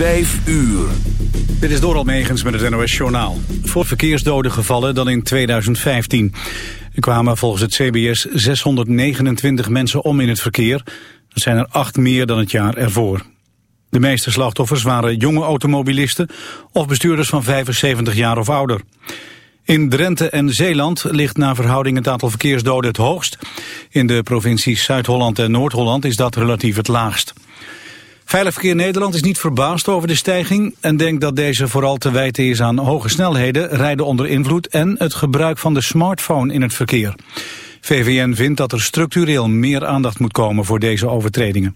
Vijf uur. Dit is Doral Megens met het NOS Journaal. Voor verkeersdoden gevallen dan in 2015. Er kwamen volgens het CBS 629 mensen om in het verkeer. Dat zijn er acht meer dan het jaar ervoor. De meeste slachtoffers waren jonge automobilisten of bestuurders van 75 jaar of ouder. In Drenthe en Zeeland ligt naar verhouding het aantal verkeersdoden het hoogst. In de provincies Zuid-Holland en Noord-Holland is dat relatief het laagst. Veilig Verkeer Nederland is niet verbaasd over de stijging... en denkt dat deze vooral te wijten is aan hoge snelheden, rijden onder invloed... en het gebruik van de smartphone in het verkeer. VVN vindt dat er structureel meer aandacht moet komen voor deze overtredingen.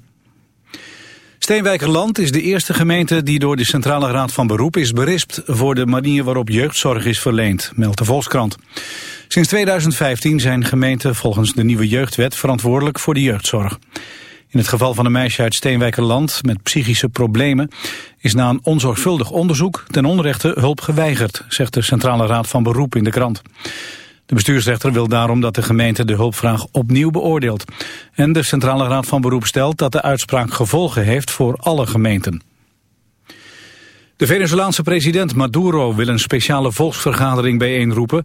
Steenwijkerland is de eerste gemeente die door de Centrale Raad van Beroep is berispt voor de manier waarop jeugdzorg is verleend, meldt de Volkskrant. Sinds 2015 zijn gemeenten volgens de nieuwe jeugdwet verantwoordelijk voor de jeugdzorg. In het geval van een meisje uit Steenwijkerland met psychische problemen is na een onzorgvuldig onderzoek ten onrechte hulp geweigerd, zegt de Centrale Raad van Beroep in de krant. De bestuursrechter wil daarom dat de gemeente de hulpvraag opnieuw beoordeelt. En de Centrale Raad van Beroep stelt dat de uitspraak gevolgen heeft voor alle gemeenten. De Venezolaanse president Maduro wil een speciale volksvergadering bijeenroepen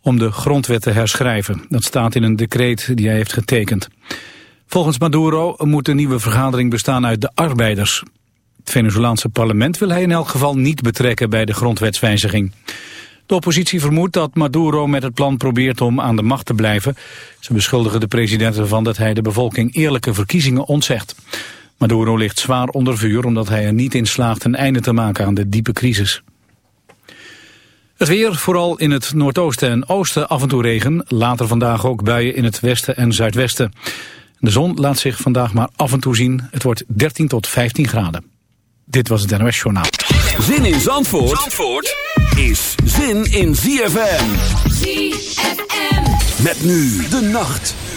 om de grondwet te herschrijven. Dat staat in een decreet die hij heeft getekend. Volgens Maduro moet de nieuwe vergadering bestaan uit de arbeiders. Het Venezolaanse parlement wil hij in elk geval niet betrekken bij de grondwetswijziging. De oppositie vermoedt dat Maduro met het plan probeert om aan de macht te blijven. Ze beschuldigen de president ervan dat hij de bevolking eerlijke verkiezingen ontzegt. Maduro ligt zwaar onder vuur omdat hij er niet in slaagt een einde te maken aan de diepe crisis. Het weer, vooral in het noordoosten en oosten af en toe regen. Later vandaag ook buien in het westen en zuidwesten. De zon laat zich vandaag maar af en toe zien. Het wordt 13 tot 15 graden. Dit was het NOS Journaal. Zin in Zandvoort, Zandvoort is zin in ZFM. ZFM. Met nu de nacht.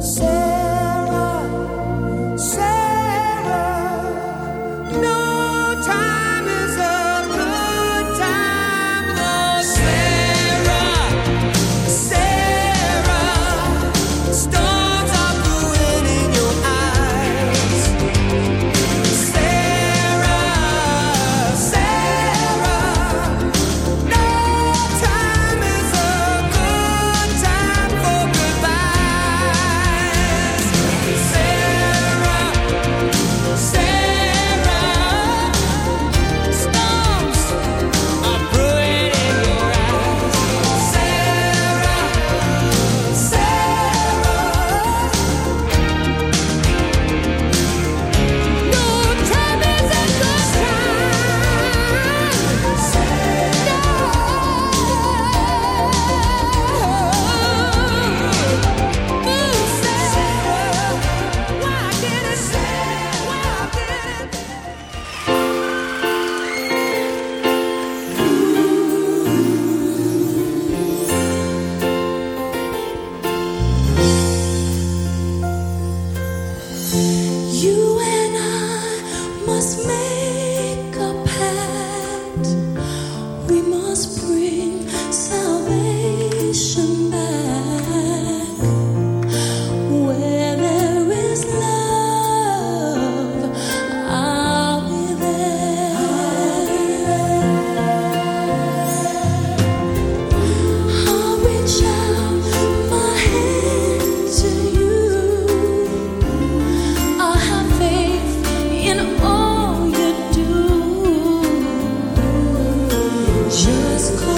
So Just call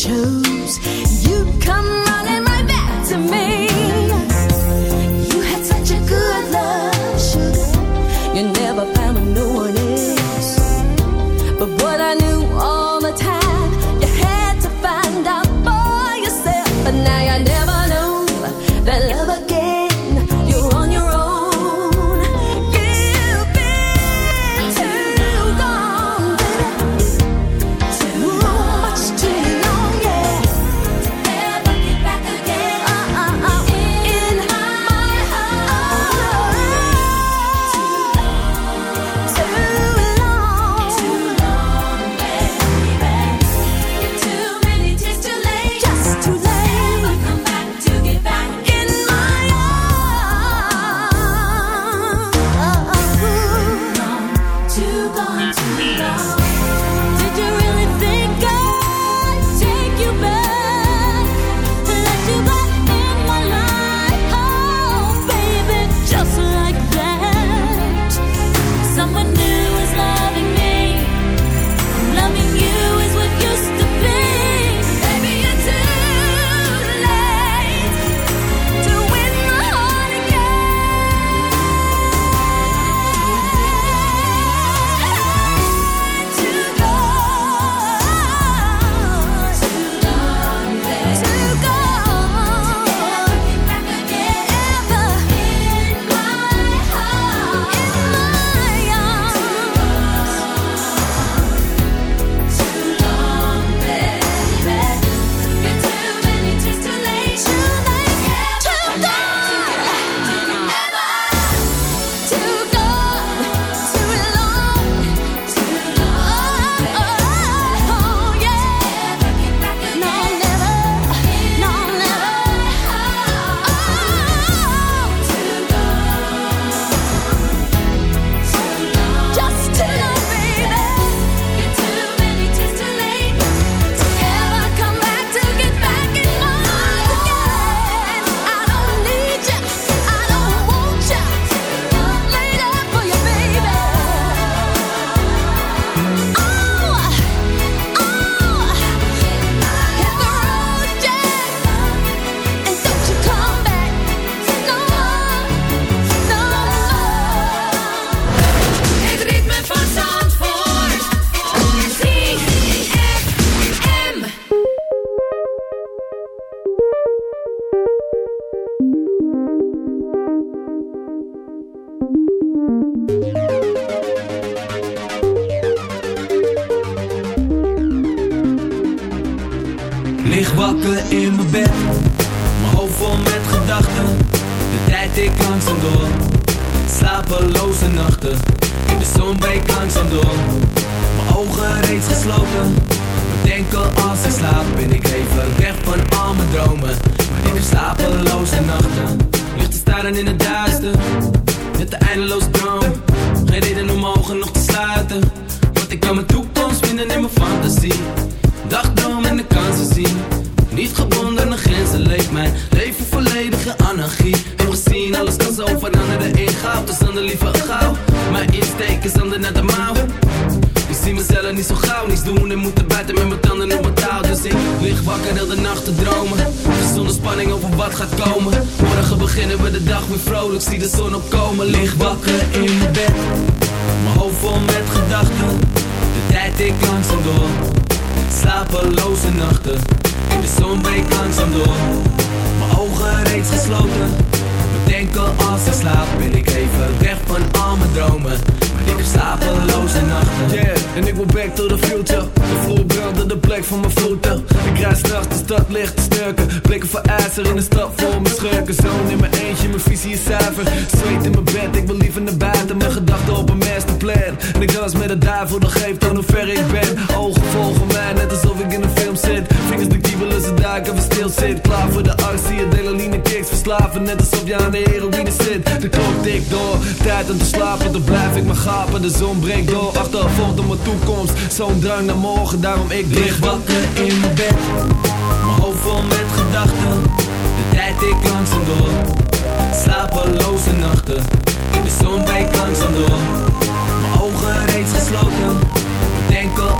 chose. Ik zie je delaline kicks verslaven Net alsof je aan de heroïne zit. De klok tikt door, tijd om te slapen Dan blijf ik maar gapen, de zon breekt door Achtervolgd op mijn toekomst, zo'n drang naar morgen Daarom ik lig wakker in mijn bed. Mijn hoofd vol met gedachten. De tijd ik langzaam door. Slapeloze nachten. In de zon breekt langzaam door. Mijn ogen reeds gesloten. Denk al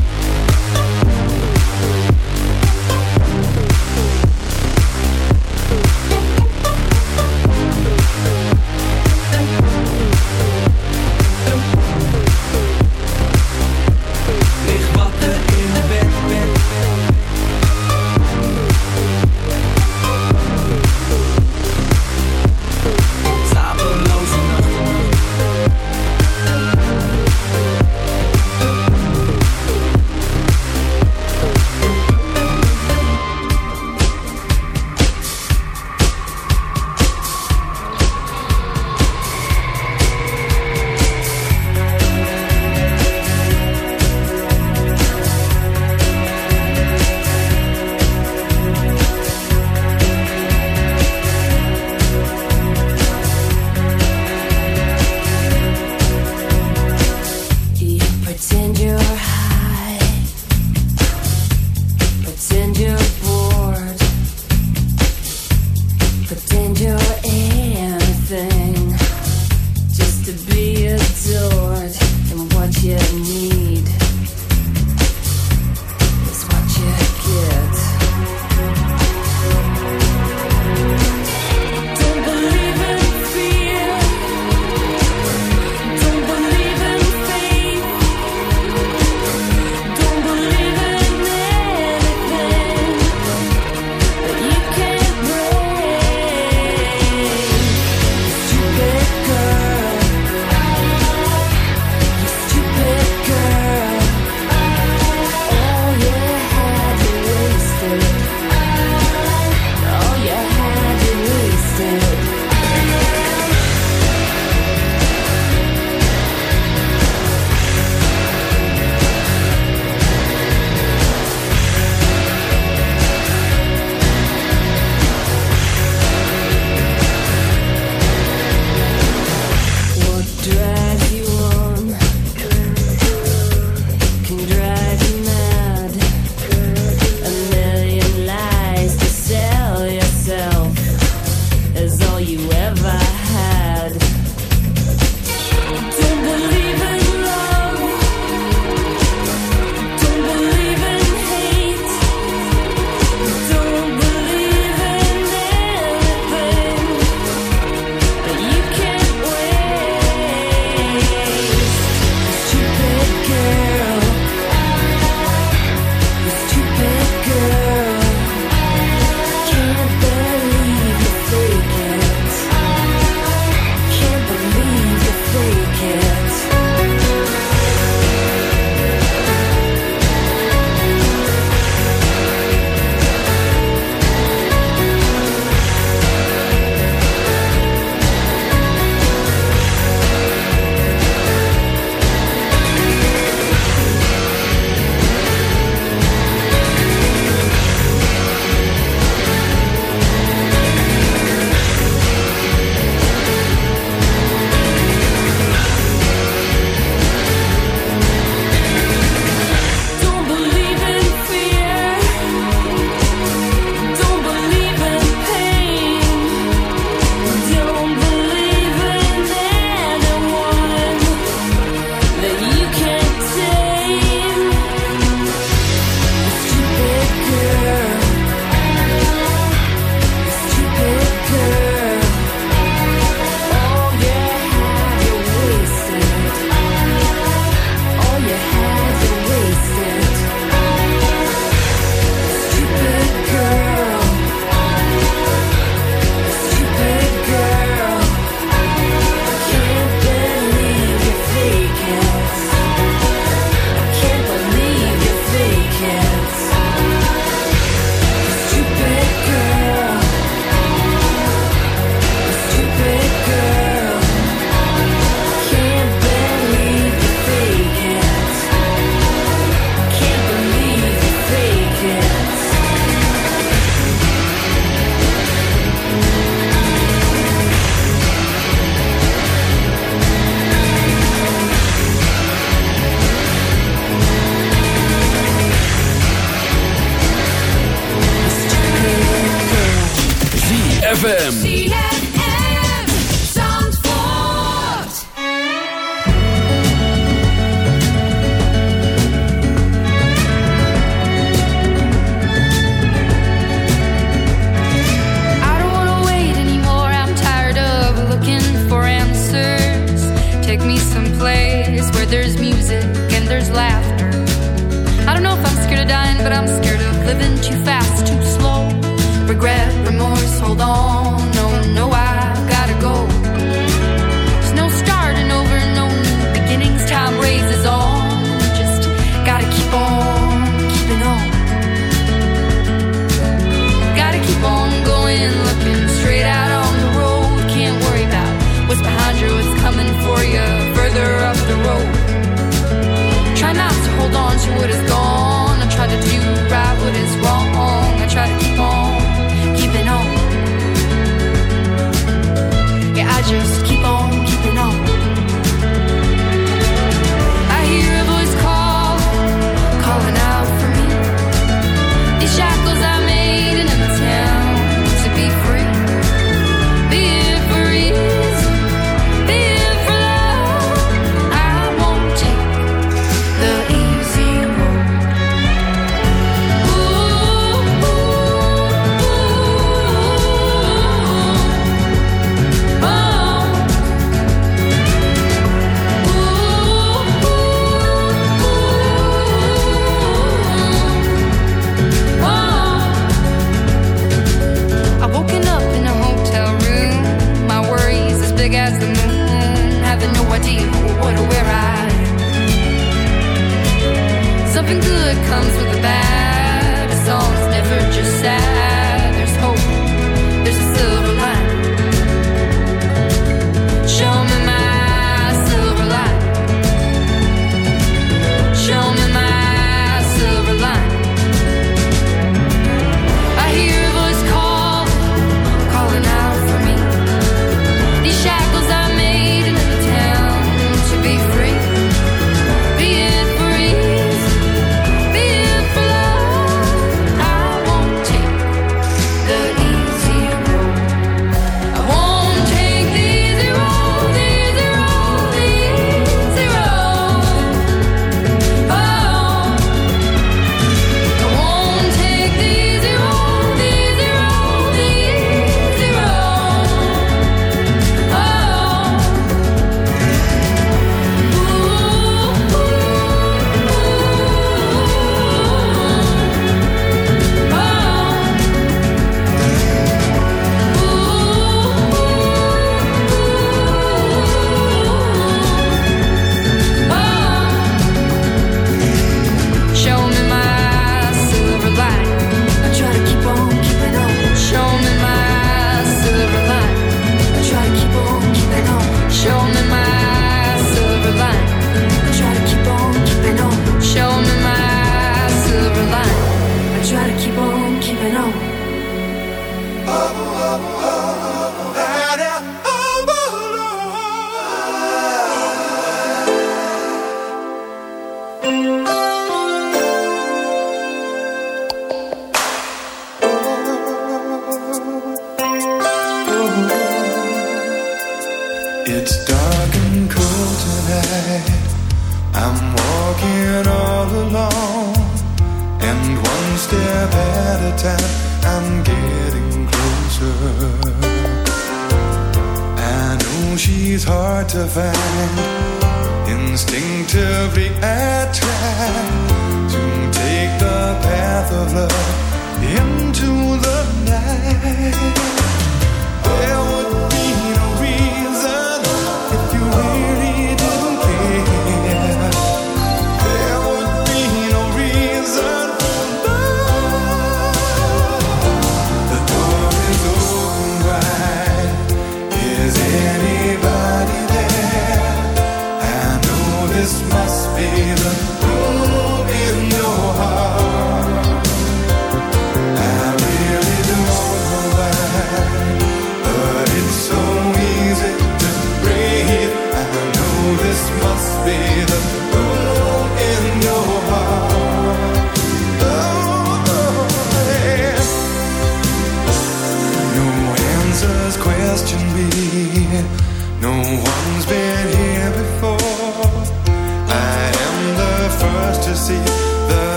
No one's been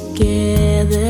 van